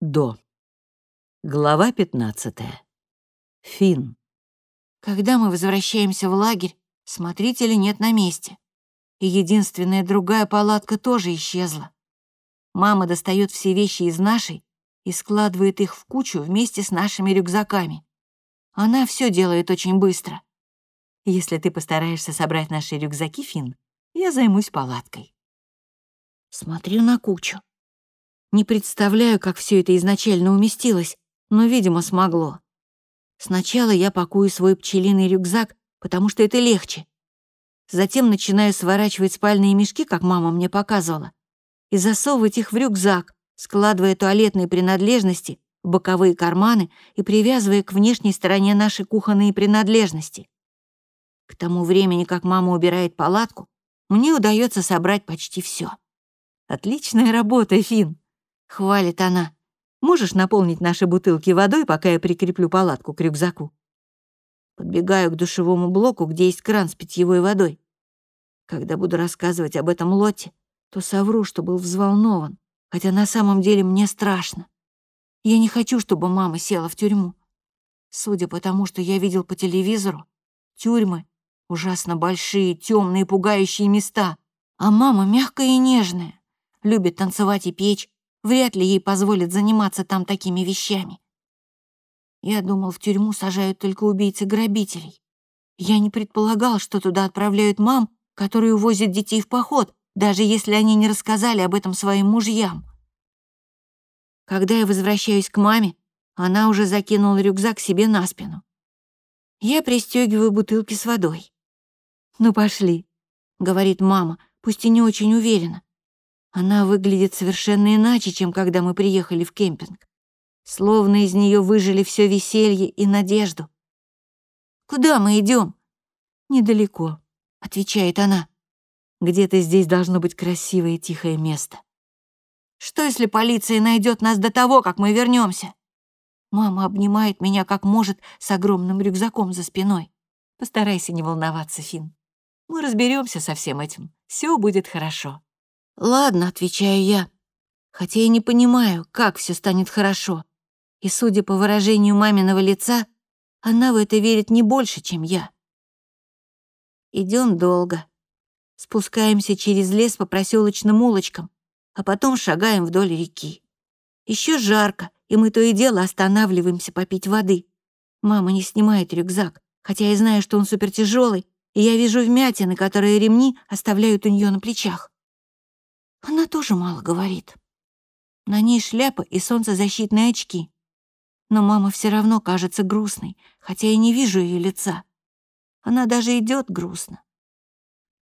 До. Глава 15. Фин. Когда мы возвращаемся в лагерь, смотрителя нет на месте. И единственная другая палатка тоже исчезла. Мама достает все вещи из нашей и складывает их в кучу вместе с нашими рюкзаками. Она все делает очень быстро. Если ты постараешься собрать наши рюкзаки, Фин, я займусь палаткой. Смотрю на кучу. Не представляю, как все это изначально уместилось, но, видимо, смогло. Сначала я пакую свой пчелиный рюкзак, потому что это легче. Затем начинаю сворачивать спальные мешки, как мама мне показывала, и засовывать их в рюкзак, складывая туалетные принадлежности в боковые карманы и привязывая к внешней стороне наши кухонные принадлежности. К тому времени, как мама убирает палатку, мне удается собрать почти все. «Отличная работа, Фин, хвалит она. «Можешь наполнить наши бутылки водой, пока я прикреплю палатку к рюкзаку?» Подбегаю к душевому блоку, где есть кран с питьевой водой. Когда буду рассказывать об этом Лоте, то совру, что был взволнован, хотя на самом деле мне страшно. Я не хочу, чтобы мама села в тюрьму. Судя по тому, что я видел по телевизору, тюрьмы — ужасно большие, темные, пугающие места, а мама мягкая и нежная любит танцевать и печь, вряд ли ей позволят заниматься там такими вещами. Я думал, в тюрьму сажают только убийцы-грабителей. Я не предполагал, что туда отправляют мам, которые увозят детей в поход, даже если они не рассказали об этом своим мужьям. Когда я возвращаюсь к маме, она уже закинула рюкзак себе на спину. Я пристегиваю бутылки с водой. «Ну, пошли», — говорит мама, пусть и не очень уверенно. Она выглядит совершенно иначе, чем когда мы приехали в кемпинг. Словно из нее выжили все веселье и надежду. «Куда мы идем? «Недалеко», — отвечает она. «Где-то здесь должно быть красивое и тихое место». «Что, если полиция найдет нас до того, как мы вернемся? Мама обнимает меня как может с огромным рюкзаком за спиной. Постарайся не волноваться, Фин. Мы разберемся со всем этим. Все будет хорошо. «Ладно», — отвечаю я, хотя и не понимаю, как все станет хорошо. И, судя по выражению маминого лица, она в это верит не больше, чем я. Идем долго. Спускаемся через лес по проселочным улочкам, а потом шагаем вдоль реки. Еще жарко, и мы то и дело останавливаемся попить воды. Мама не снимает рюкзак, хотя я знаю, что он супертяжелый, и я вижу вмятины, которые ремни оставляют у нее на плечах. Она тоже мало говорит. На ней шляпа и солнцезащитные очки. Но мама все равно кажется грустной, хотя я не вижу ее лица. Она даже идет грустно.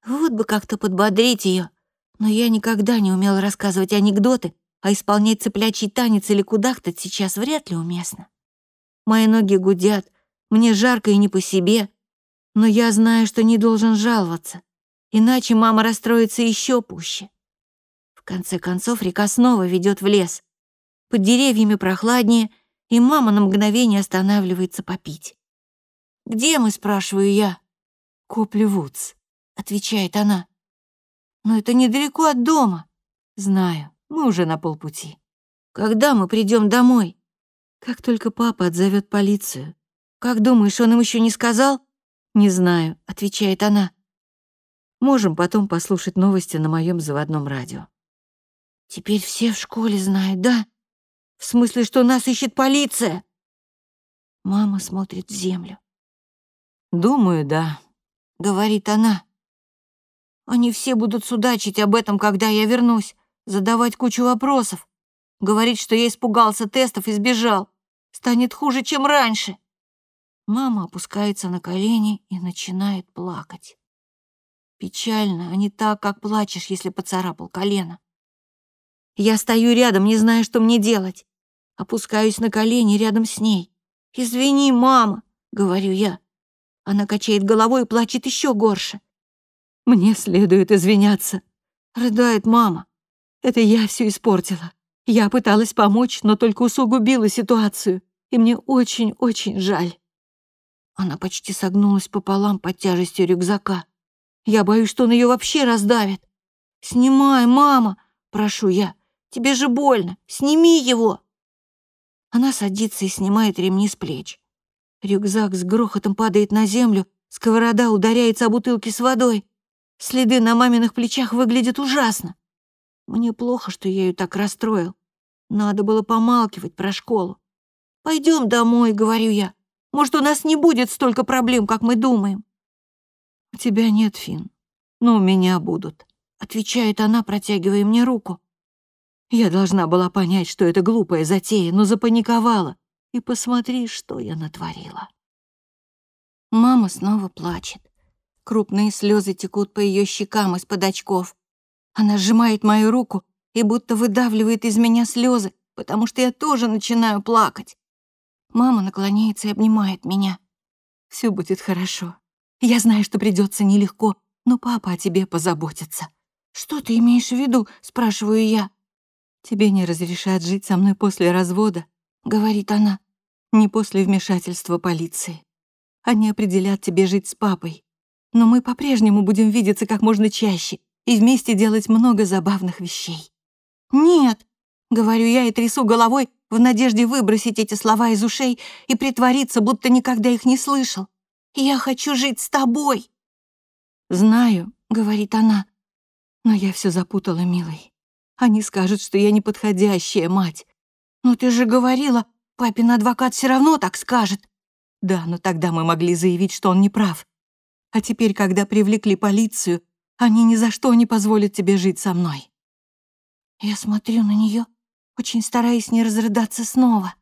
Вот бы как-то подбодрить ее, но я никогда не умела рассказывать анекдоты, а исполнять цыплячий танец или кудахтать сейчас вряд ли уместно. Мои ноги гудят, мне жарко и не по себе, но я знаю, что не должен жаловаться, иначе мама расстроится еще пуще конце концов, река снова ведет в лес. Под деревьями прохладнее, и мама на мгновение останавливается попить. «Где мы?» — спрашиваю я. «Копли-Вудс», — отвечает она. «Но это недалеко от дома». «Знаю, мы уже на полпути». «Когда мы придем домой?» «Как только папа отзовет полицию». «Как думаешь, он им еще не сказал?» «Не знаю», — отвечает она. «Можем потом послушать новости на моем заводном радио». Теперь все в школе знают, да? В смысле, что нас ищет полиция? Мама смотрит в землю. Думаю, да, говорит она. Они все будут судачить об этом, когда я вернусь, задавать кучу вопросов, говорить, что я испугался тестов и сбежал. Станет хуже, чем раньше. Мама опускается на колени и начинает плакать. Печально, а не так, как плачешь, если поцарапал колено. Я стою рядом, не зная, что мне делать. Опускаюсь на колени рядом с ней. «Извини, мама», — говорю я. Она качает головой и плачет еще горше. «Мне следует извиняться», — рыдает мама. «Это я все испортила. Я пыталась помочь, но только усугубила ситуацию, и мне очень-очень жаль». Она почти согнулась пополам под тяжестью рюкзака. Я боюсь, что он ее вообще раздавит. «Снимай, мама!» — прошу я. Тебе же больно. Сними его!» Она садится и снимает ремни с плеч. Рюкзак с грохотом падает на землю, сковорода ударяется о бутылки с водой. Следы на маминых плечах выглядят ужасно. Мне плохо, что я ее так расстроил. Надо было помалкивать про школу. Пойдем домой, говорю я. Может, у нас не будет столько проблем, как мы думаем. У тебя нет, Фин, но у меня будут, отвечает она, протягивая мне руку. Я должна была понять, что это глупая затея, но запаниковала. И посмотри, что я натворила. Мама снова плачет. Крупные слезы текут по ее щекам из-под очков. Она сжимает мою руку и будто выдавливает из меня слезы, потому что я тоже начинаю плакать. Мама наклоняется и обнимает меня. Все будет хорошо. Я знаю, что придется нелегко, но папа о тебе позаботится. Что ты имеешь в виду? спрашиваю я. Тебе не разрешат жить со мной после развода, говорит она, не после вмешательства полиции. Они определят тебе жить с папой. Но мы по-прежнему будем видеться как можно чаще и вместе делать много забавных вещей. «Нет», — говорю я и трясу головой в надежде выбросить эти слова из ушей и притвориться, будто никогда их не слышал. «Я хочу жить с тобой». «Знаю», — говорит она, — «но я все запутала, милый. Они скажут, что я неподходящая мать. Но ты же говорила, папин адвокат все равно так скажет. Да, но тогда мы могли заявить, что он не прав. А теперь, когда привлекли полицию, они ни за что не позволят тебе жить со мной. Я смотрю на нее, очень стараясь не разрыдаться снова.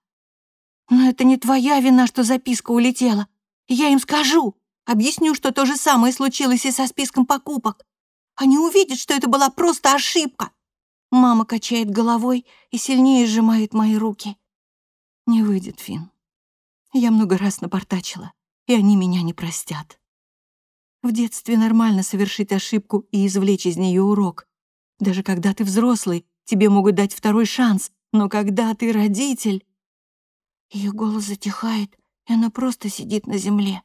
Но это не твоя вина, что записка улетела. Я им скажу, объясню, что то же самое случилось и со списком покупок. Они увидят, что это была просто ошибка. Мама качает головой и сильнее сжимает мои руки. Не выйдет, Фин. Я много раз напортачила, и они меня не простят. В детстве нормально совершить ошибку и извлечь из нее урок. Даже когда ты взрослый, тебе могут дать второй шанс, но когда ты родитель... Ее голос затихает, и она просто сидит на земле.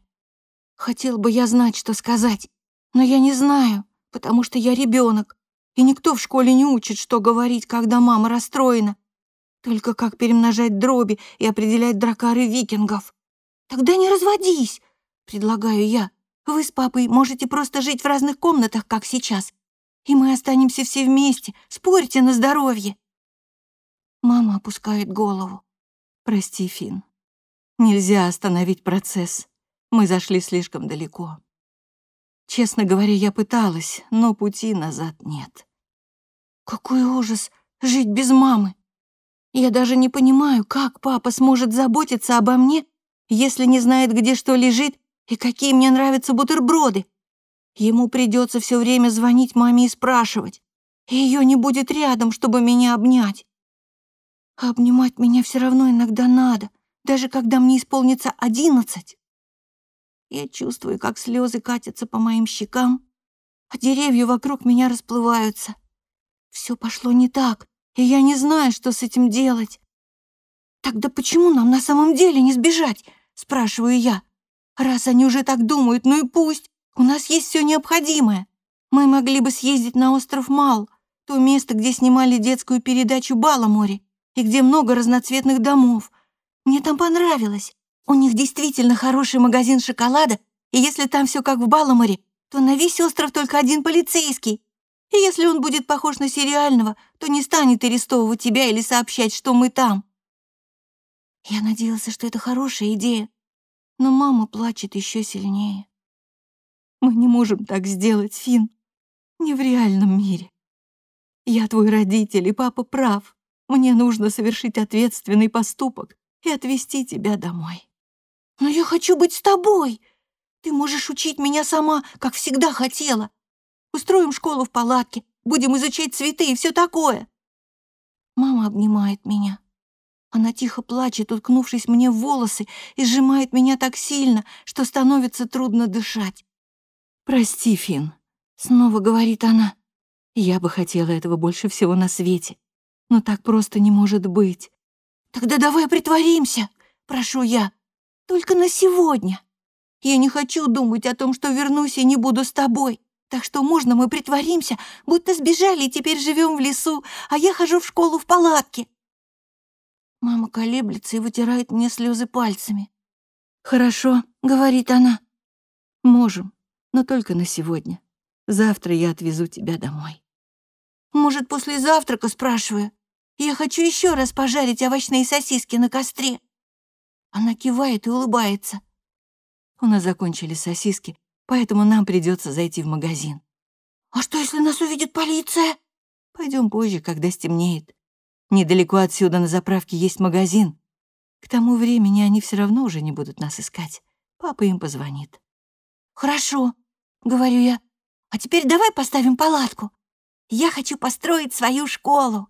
Хотел бы я знать, что сказать, но я не знаю, потому что я ребенок, и никто в школе не учит, что говорить, когда мама расстроена. Только как перемножать дроби и определять дракары викингов. Тогда не разводись, предлагаю я. Вы с папой можете просто жить в разных комнатах, как сейчас. И мы останемся все вместе. Спорьте на здоровье. Мама опускает голову. Прости, Фин. Нельзя остановить процесс. Мы зашли слишком далеко. Честно говоря, я пыталась, но пути назад нет. Какой ужас жить без мамы. Я даже не понимаю, как папа сможет заботиться обо мне, если не знает, где что лежит и какие мне нравятся бутерброды. Ему придется все время звонить маме и спрашивать, и ее не будет рядом, чтобы меня обнять. обнимать меня все равно иногда надо, даже когда мне исполнится одиннадцать. Я чувствую, как слезы катятся по моим щекам, а деревья вокруг меня расплываются. Все пошло не так, и я не знаю, что с этим делать. «Тогда почему нам на самом деле не сбежать?» — спрашиваю я. «Раз они уже так думают, ну и пусть. У нас есть все необходимое. Мы могли бы съездить на остров Мал, то место, где снимали детскую передачу «Баламоре», и где много разноцветных домов. Мне там понравилось. У них действительно хороший магазин шоколада, и если там все как в Баламоре, то на весь остров только один полицейский, и если он будет похож на сериального, то не станет арестовывать тебя или сообщать, что мы там. Я надеялся, что это хорошая идея, но мама плачет еще сильнее. Мы не можем так сделать, Фин. Не в реальном мире. Я твой родитель, и папа прав. Мне нужно совершить ответственный поступок и отвезти тебя домой. Но я хочу быть с тобой. Ты можешь учить меня сама, как всегда хотела. Устроим школу в палатке, будем изучать цветы и все такое». Мама обнимает меня. Она тихо плачет, уткнувшись мне в волосы, и сжимает меня так сильно, что становится трудно дышать. «Прости, Фин, снова говорит она. «Я бы хотела этого больше всего на свете, но так просто не может быть». «Тогда давай притворимся», — прошу я, — «только на сегодня. Я не хочу думать о том, что вернусь и не буду с тобой. Так что можно мы притворимся, будто сбежали и теперь живем в лесу, а я хожу в школу в палатке?» Мама колеблется и вытирает мне слезы пальцами. «Хорошо», — говорит она. «Можем, но только на сегодня. Завтра я отвезу тебя домой». «Может, после завтрака?» — спрашиваю. «Я хочу еще раз пожарить овощные сосиски на костре». Она кивает и улыбается. У нас закончили сосиски, поэтому нам придется зайти в магазин. «А что, если нас увидит полиция?» Пойдем позже, когда стемнеет. Недалеко отсюда на заправке есть магазин. К тому времени они все равно уже не будут нас искать. Папа им позвонит. «Хорошо», — говорю я. «А теперь давай поставим палатку. Я хочу построить свою школу».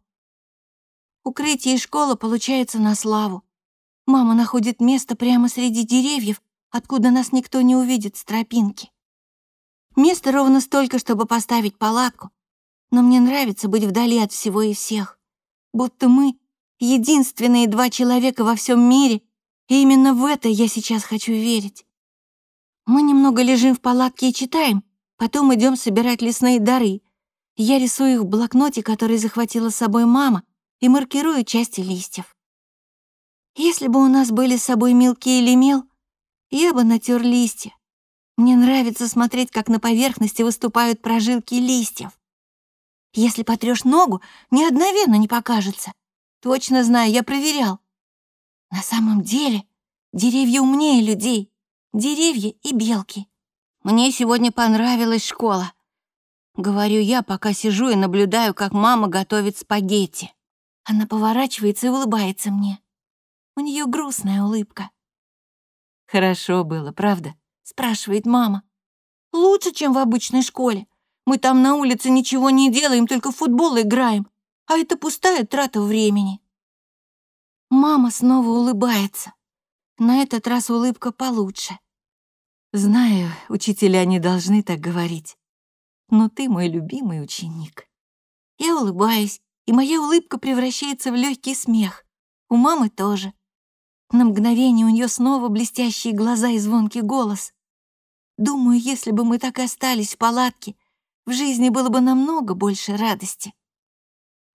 Укрытие и школа получается на славу. Мама находит место прямо среди деревьев, откуда нас никто не увидит с тропинки. Места ровно столько, чтобы поставить палатку, но мне нравится быть вдали от всего и всех. Будто мы — единственные два человека во всем мире, и именно в это я сейчас хочу верить. Мы немного лежим в палатке и читаем, потом идем собирать лесные дары. Я рисую их в блокноте, который захватила с собой мама, и маркирую части листьев. Если бы у нас были с собой мелки или мел, я бы натер листья. Мне нравится смотреть, как на поверхности выступают прожилки листьев. Если потрёшь ногу, ни одна вена не покажется. Точно знаю, я проверял. На самом деле деревья умнее людей. Деревья и белки. Мне сегодня понравилась школа. Говорю я, пока сижу и наблюдаю, как мама готовит спагетти. Она поворачивается и улыбается мне. У нее грустная улыбка. «Хорошо было, правда?» — спрашивает мама. «Лучше, чем в обычной школе. Мы там на улице ничего не делаем, только в футбол играем, а это пустая трата времени». Мама снова улыбается. На этот раз улыбка получше. Знаю, учителя не должны так говорить, но ты мой любимый ученик. Я улыбаюсь, и моя улыбка превращается в легкий смех. У мамы тоже. На мгновение у нее снова блестящие глаза и звонкий голос. Думаю, если бы мы так и остались в палатке, в жизни было бы намного больше радости.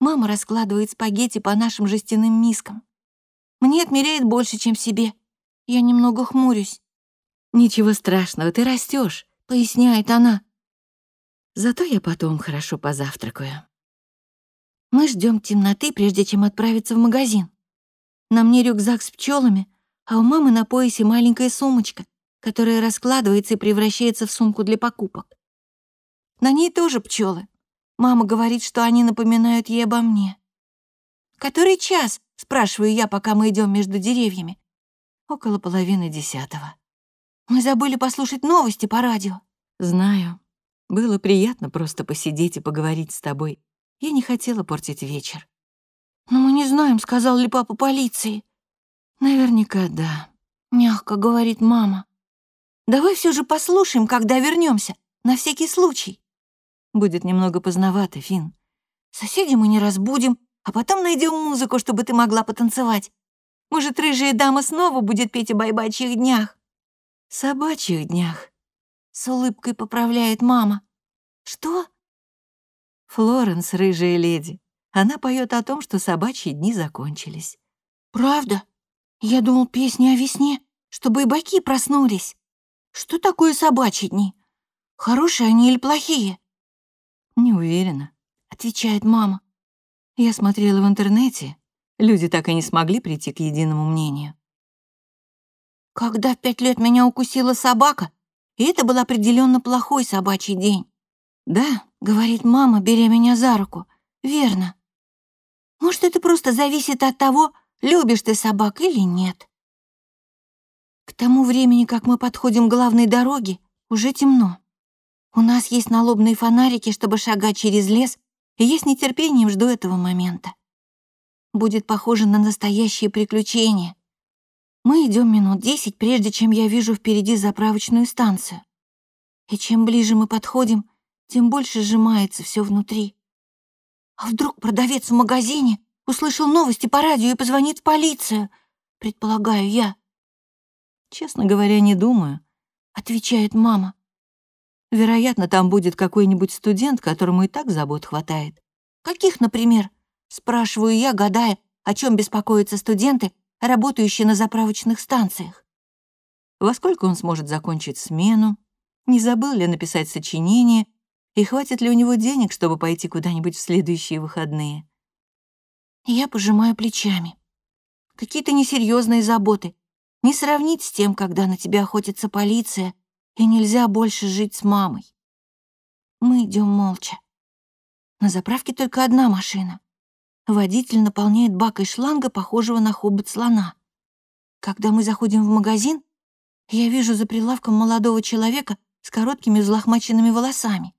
Мама раскладывает спагетти по нашим жестяным мискам. Мне отмеряет больше, чем себе. Я немного хмурюсь. «Ничего страшного, ты растешь, поясняет она. «Зато я потом хорошо позавтракаю». Мы ждем темноты, прежде чем отправиться в магазин. На мне рюкзак с пчелами, а у мамы на поясе маленькая сумочка, которая раскладывается и превращается в сумку для покупок. На ней тоже пчелы. Мама говорит, что они напоминают ей обо мне. «Который час?» — спрашиваю я, пока мы идем между деревьями. Около половины десятого. Мы забыли послушать новости по радио. Знаю. Было приятно просто посидеть и поговорить с тобой. Я не хотела портить вечер. «Но мы не знаем, сказал ли папа полиции». «Наверняка да», — мягко говорит мама. «Давай все же послушаем, когда вернемся, на всякий случай». «Будет немного поздновато, Фин. Соседей мы не разбудим, а потом найдем музыку, чтобы ты могла потанцевать. Может, рыжая дама снова будет петь о байбачьих днях?» «Собачьих днях», — с улыбкой поправляет мама. «Что?» «Флоренс, рыжая леди. Она поет о том, что собачьи дни закончились. «Правда? Я думал, песни о весне, чтобы и баки проснулись. Что такое собачьи дни? Хорошие они или плохие?» «Не уверена», — отвечает мама. «Я смотрела в интернете. Люди так и не смогли прийти к единому мнению». «Когда в пять лет меня укусила собака, и это был определенно плохой собачий день». «Да», — говорит мама, беря меня за руку, — «верно. Может, это просто зависит от того, любишь ты собак или нет. К тому времени, как мы подходим к главной дороге, уже темно. У нас есть налобные фонарики, чтобы шагать через лес, и я с нетерпением жду этого момента. Будет похоже на настоящее приключение. Мы идем минут десять, прежде чем я вижу впереди заправочную станцию. И чем ближе мы подходим, тем больше сжимается все внутри. А вдруг продавец в магазине услышал новости по радио и позвонит в полицию, предполагаю я. Честно говоря, не думаю, отвечает мама. Вероятно, там будет какой-нибудь студент, которому и так забот хватает. Каких, например? Спрашиваю я, гадая, о чем беспокоятся студенты, работающие на заправочных станциях. Во сколько он сможет закончить смену? Не забыл ли написать сочинение? И хватит ли у него денег, чтобы пойти куда-нибудь в следующие выходные? Я пожимаю плечами. Какие-то несерьезные заботы. Не сравнить с тем, когда на тебя охотится полиция, и нельзя больше жить с мамой. Мы идем молча. На заправке только одна машина. Водитель наполняет бак из шланга, похожего на хобот слона. Когда мы заходим в магазин, я вижу за прилавком молодого человека с короткими взлохмаченными волосами.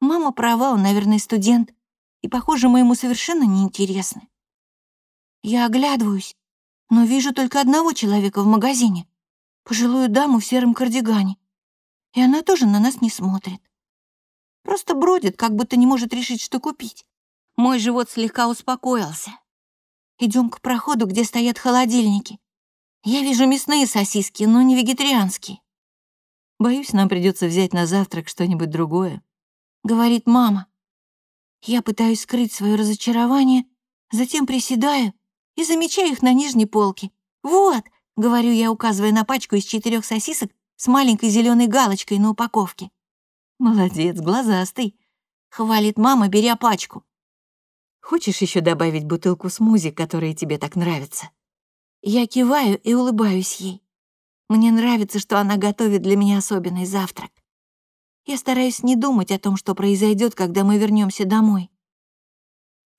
Мама права, он, наверное, студент, и, похоже, мы ему совершенно неинтересны. Я оглядываюсь, но вижу только одного человека в магазине, пожилую даму в сером кардигане, и она тоже на нас не смотрит. Просто бродит, как будто не может решить, что купить. Мой живот слегка успокоился. Идем к проходу, где стоят холодильники. Я вижу мясные сосиски, но не вегетарианские. Боюсь, нам придется взять на завтрак что-нибудь другое, говорит мама. Я пытаюсь скрыть свое разочарование, затем приседаю и замечаю их на нижней полке. «Вот», — говорю я, указывая на пачку из четырех сосисок с маленькой зеленой галочкой на упаковке. «Молодец, глазастый», — хвалит мама, беря пачку. «Хочешь еще добавить бутылку смузи, которая тебе так нравится?» Я киваю и улыбаюсь ей. Мне нравится, что она готовит для меня особенный завтрак. Я стараюсь не думать о том, что произойдет, когда мы вернемся домой.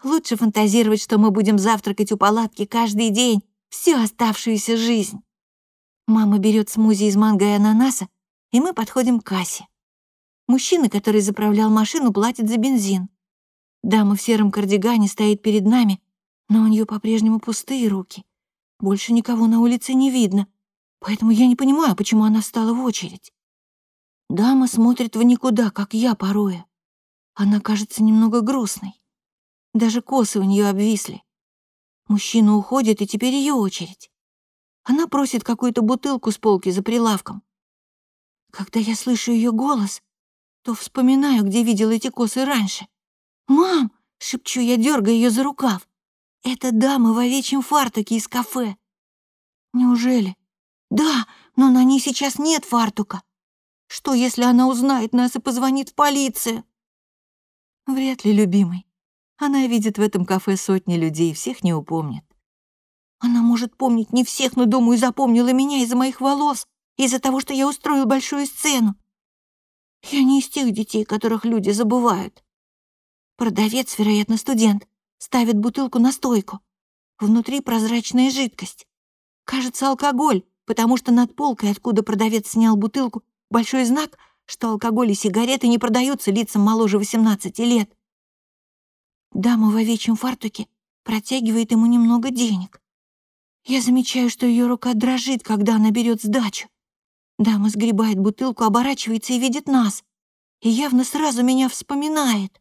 Лучше фантазировать, что мы будем завтракать у палатки каждый день, всю оставшуюся жизнь. Мама берет смузи из манго и ананаса, и мы подходим к кассе. Мужчина, который заправлял машину, платит за бензин. Дама в сером кардигане стоит перед нами, но у нее по-прежнему пустые руки. Больше никого на улице не видно, поэтому я не понимаю, почему она встала в очередь. Дама смотрит в никуда, как я порою. Она кажется немного грустной. Даже косы у нее обвисли. Мужчина уходит, и теперь ее очередь. Она просит какую-то бутылку с полки за прилавком. Когда я слышу ее голос, то вспоминаю, где видел эти косы раньше. «Мам!» — шепчу я, дергая ее за рукав. «Это дама в овечьем фартуке из кафе». «Неужели?» «Да, но на ней сейчас нет фартука. Что, если она узнает нас и позвонит в полицию?» «Вряд ли, любимый. Она видит в этом кафе сотни людей, всех не упомнит». «Она может помнить не всех, но, думаю, запомнила меня из-за моих волос, из-за того, что я устроил большую сцену. Я не из тех детей, которых люди забывают». Продавец, вероятно, студент, ставит бутылку на стойку. Внутри прозрачная жидкость. Кажется, алкоголь, потому что над полкой, откуда продавец снял бутылку, большой знак, что алкоголь и сигареты не продаются лицам моложе 18 лет. Дама в овечьем фартуке протягивает ему немного денег. Я замечаю, что ее рука дрожит, когда она берет сдачу. Дама сгребает бутылку, оборачивается и видит нас. И явно сразу меня вспоминает.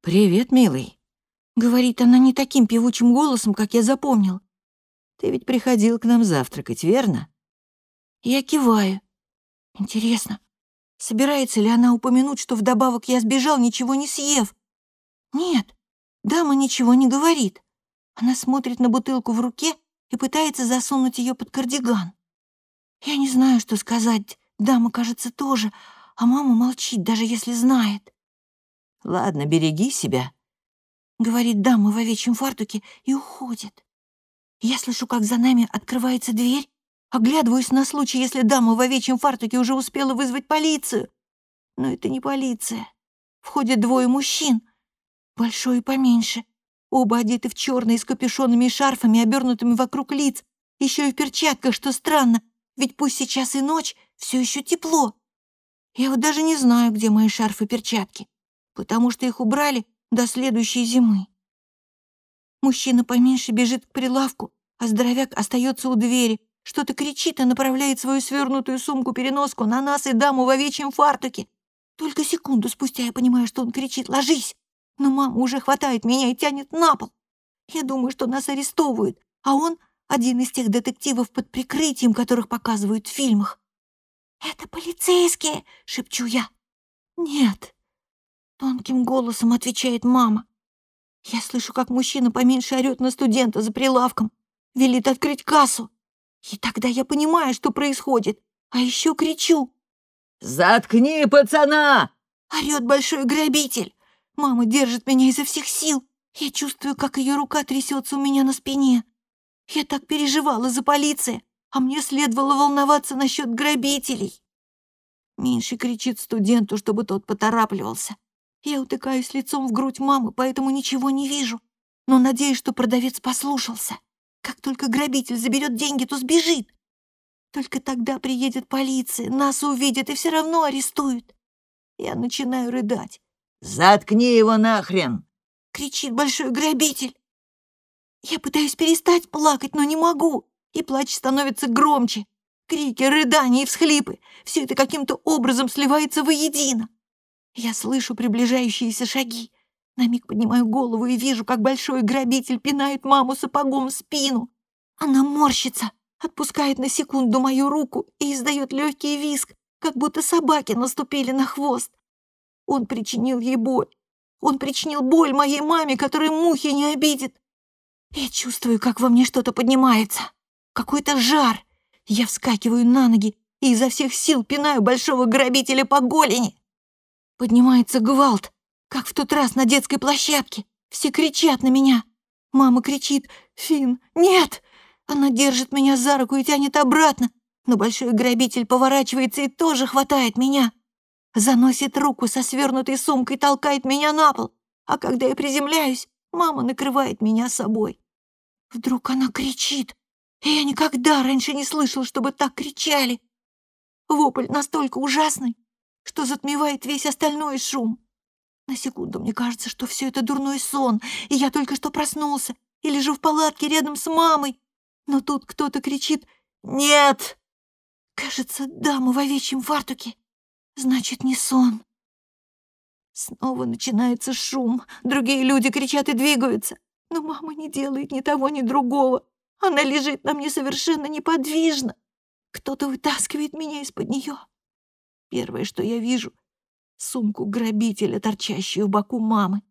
«Привет, милый», — говорит она не таким певучим голосом, как я запомнил. «Ты ведь приходил к нам завтракать, верно?» Я киваю. Интересно, собирается ли она упомянуть, что вдобавок я сбежал, ничего не съев? Нет, дама ничего не говорит. Она смотрит на бутылку в руке и пытается засунуть ее под кардиган. Я не знаю, что сказать. Дама, кажется, тоже, а мама молчит, даже если знает. «Ладно, береги себя», — говорит дама в овечьем фартуке и уходит. Я слышу, как за нами открывается дверь, Оглядываюсь на случай, если дама в овечьем фартуке уже успела вызвать полицию. Но это не полиция. Входят двое мужчин, большой и поменьше. Оба одеты в черные с капюшонами и шарфами, обернутыми вокруг лиц, еще и в перчатках, что странно, ведь пусть сейчас и ночь, все еще тепло. Я вот даже не знаю, где мои шарфы и перчатки, потому что их убрали до следующей зимы. Мужчина поменьше бежит к прилавку, а здоровяк остается у двери, что-то кричит и направляет свою свернутую сумку-переноску на нас и даму в овечьем фартуке. Только секунду спустя я понимаю, что он кричит «Ложись!» Но мама уже хватает меня и тянет на пол. Я думаю, что нас арестовывают, а он — один из тех детективов под прикрытием, которых показывают в фильмах. «Это полицейские!» — шепчу я. «Нет!» — тонким голосом отвечает мама. Я слышу, как мужчина поменьше орёт на студента за прилавком, велит открыть кассу. И тогда я понимаю, что происходит, а еще кричу. «Заткни пацана!» — орёт большой грабитель. Мама держит меня изо всех сил. Я чувствую, как ее рука трясется у меня на спине. Я так переживала за полицию, а мне следовало волноваться насчет грабителей. Меньше кричит студенту, чтобы тот поторапливался. Я утыкаюсь лицом в грудь мамы, поэтому ничего не вижу, но надеюсь, что продавец послушался. Как только грабитель заберет деньги, то сбежит. Только тогда приедет полиция, нас увидят и все равно арестуют. Я начинаю рыдать. «Заткни его нахрен!» — кричит большой грабитель. Я пытаюсь перестать плакать, но не могу, и плач становится громче. Крики, рыдания и всхлипы — все это каким-то образом сливается воедино. Я слышу приближающиеся шаги. На миг поднимаю голову и вижу, как большой грабитель пинает маму сапогом в спину. Она морщится, отпускает на секунду мою руку и издает легкий виск, как будто собаки наступили на хвост. Он причинил ей боль. Он причинил боль моей маме, которая мухи не обидит. Я чувствую, как во мне что-то поднимается. Какой-то жар. Я вскакиваю на ноги и изо всех сил пинаю большого грабителя по голени. Поднимается гвалт, как в тот раз на детской площадке. Все кричат на меня. Мама кричит «Фин, нет!» Она держит меня за руку и тянет обратно, но большой грабитель поворачивается и тоже хватает меня заносит руку со свернутой сумкой, толкает меня на пол, а когда я приземляюсь, мама накрывает меня собой. Вдруг она кричит, и я никогда раньше не слышал, чтобы так кричали. Вопль настолько ужасный, что затмевает весь остальной шум. На секунду мне кажется, что все это дурной сон, и я только что проснулся и лежу в палатке рядом с мамой. Но тут кто-то кричит «Нет!» Кажется, дама в овечьем фартуке. Значит, не сон. Снова начинается шум. Другие люди кричат и двигаются. Но мама не делает ни того, ни другого. Она лежит на мне совершенно неподвижно. Кто-то вытаскивает меня из-под нее. Первое, что я вижу — сумку грабителя, торчащую в боку мамы.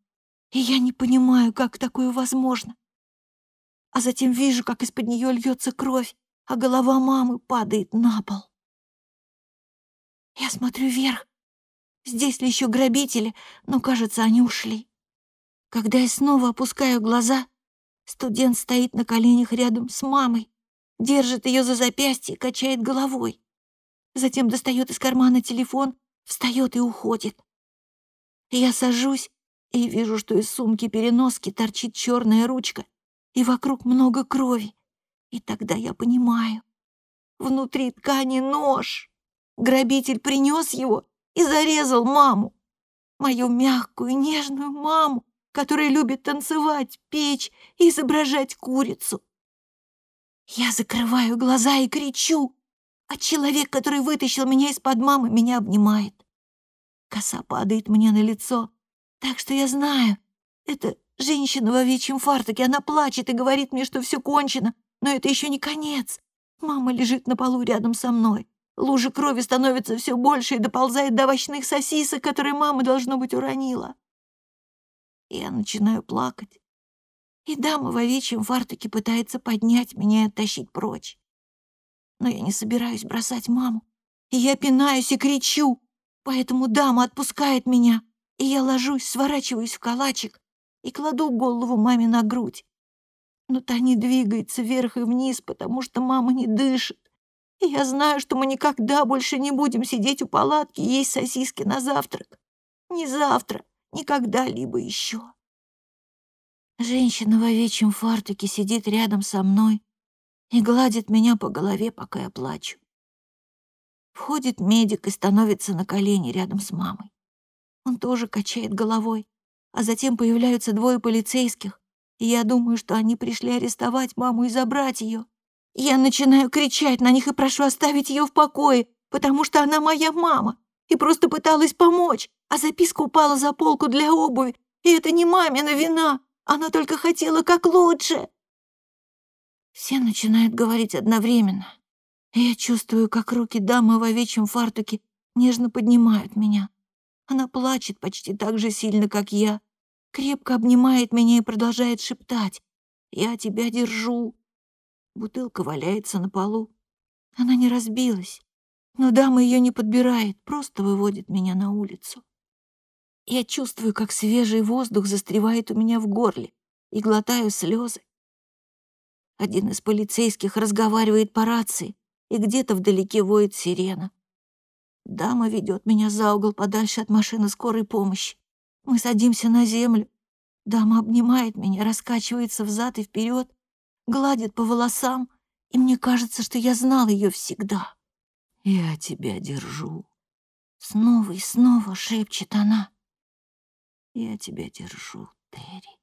И я не понимаю, как такое возможно. А затем вижу, как из-под нее льется кровь, а голова мамы падает на пол. Я смотрю вверх. Здесь ли еще грабители, но, кажется, они ушли. Когда я снова опускаю глаза, студент стоит на коленях рядом с мамой, держит ее за запястье, качает головой. Затем достает из кармана телефон, встает и уходит. Я сажусь и вижу, что из сумки переноски торчит черная ручка, и вокруг много крови. И тогда я понимаю. Внутри ткани нож. Грабитель принес его и зарезал маму. Мою мягкую, нежную маму, которая любит танцевать, печь и изображать курицу. Я закрываю глаза и кричу, а человек, который вытащил меня из-под мамы, меня обнимает. Коса падает мне на лицо, так что я знаю, это женщина в овечьем фартуке, она плачет и говорит мне, что все кончено, но это еще не конец. Мама лежит на полу рядом со мной. Лужа крови становится все больше и доползает до овощных сосисок, которые мама, должно быть, уронила. Я начинаю плакать. И дама в овечьем фартуке пытается поднять меня и оттащить прочь. Но я не собираюсь бросать маму. И я пинаюсь и кричу. Поэтому дама отпускает меня, и я ложусь, сворачиваюсь в калачик и кладу голову маме на грудь. Но та не двигается вверх и вниз, потому что мама не дышит. И я знаю, что мы никогда больше не будем сидеть у палатки и есть сосиски на завтрак. Ни завтра, ни когда-либо еще. Женщина в овечьем фартуке сидит рядом со мной и гладит меня по голове, пока я плачу. Входит медик и становится на колени рядом с мамой. Он тоже качает головой, а затем появляются двое полицейских, и я думаю, что они пришли арестовать маму и забрать ее. Я начинаю кричать на них и прошу оставить ее в покое, потому что она моя мама и просто пыталась помочь, а записка упала за полку для обуви, и это не мамина вина, она только хотела как лучше. Все начинают говорить одновременно, и я чувствую, как руки дамы в овечьем фартуке нежно поднимают меня. Она плачет почти так же сильно, как я, крепко обнимает меня и продолжает шептать. «Я тебя держу». Бутылка валяется на полу. Она не разбилась, но дама ее не подбирает, просто выводит меня на улицу. Я чувствую, как свежий воздух застревает у меня в горле и глотаю слезы. Один из полицейских разговаривает по рации, и где-то вдалеке воет сирена. Дама ведет меня за угол подальше от машины скорой помощи. Мы садимся на землю. Дама обнимает меня, раскачивается взад и вперед, гладит по волосам, и мне кажется, что я знал ее всегда. «Я тебя держу». Снова и снова шепчет она. «Я тебя держу, Терри».